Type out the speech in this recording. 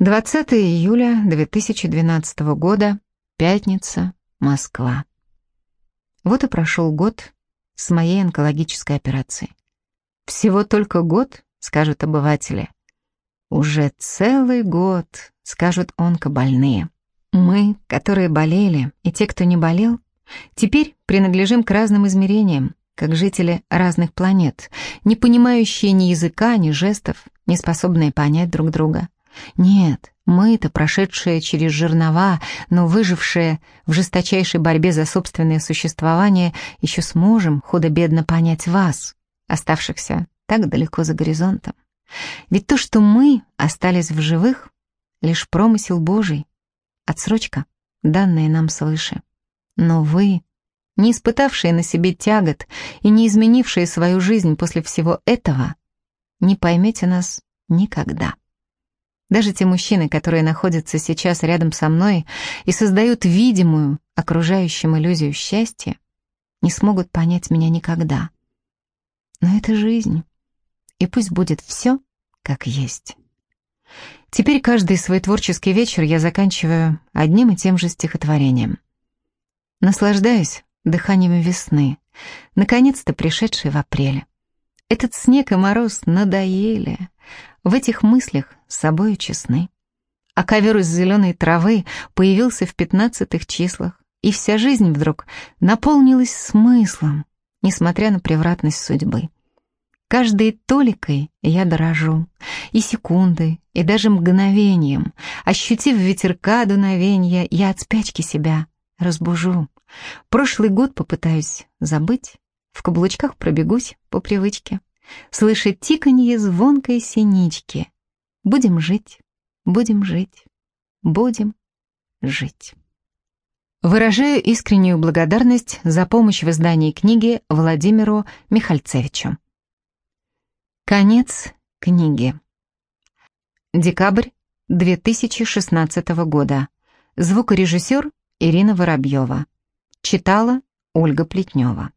20 июля 2012 года, пятница, Москва. Вот и прошел год с моей онкологической операции. Всего только год, скажут обыватели. Уже целый год, скажут онкобольные. Мы, которые болели, и те, кто не болел, теперь принадлежим к разным измерениям, как жители разных планет, не понимающие ни языка, ни жестов, не способные понять друг друга. Нет, мы-то, прошедшие через жернова, но выжившие в жесточайшей борьбе за собственное существование, еще сможем худо-бедно понять вас, оставшихся так далеко за горизонтом. Ведь то, что мы остались в живых, лишь промысел Божий, отсрочка, данная нам свыше. Но вы, не испытавшие на себе тягот и не изменившие свою жизнь после всего этого, не поймете нас никогда. Даже те мужчины, которые находятся сейчас рядом со мной и создают видимую окружающим иллюзию счастья, не смогут понять меня никогда. Но это жизнь, и пусть будет все, как есть. Теперь каждый свой творческий вечер я заканчиваю одним и тем же стихотворением. Наслаждаюсь дыханием весны, наконец-то пришедшей в апреле. Этот снег и мороз надоели, в этих мыслях с собою честны. А ковер из зеленой травы появился в пятнадцатых числах, и вся жизнь вдруг наполнилась смыслом, несмотря на превратность судьбы. Каждой толикой я дорожу, и секундой, и даже мгновением, ощутив ветерка дуновенья, я от спячки себя разбужу. Прошлый год попытаюсь забыть, в каблучках пробегусь по привычке слышит тиканье звонкой синички. Будем жить, будем жить, будем жить. Выражаю искреннюю благодарность за помощь в издании книги Владимиру Михальцевичу. Конец книги. Декабрь 2016 года. Звукорежиссер Ирина Воробьева. Читала Ольга Плетнева.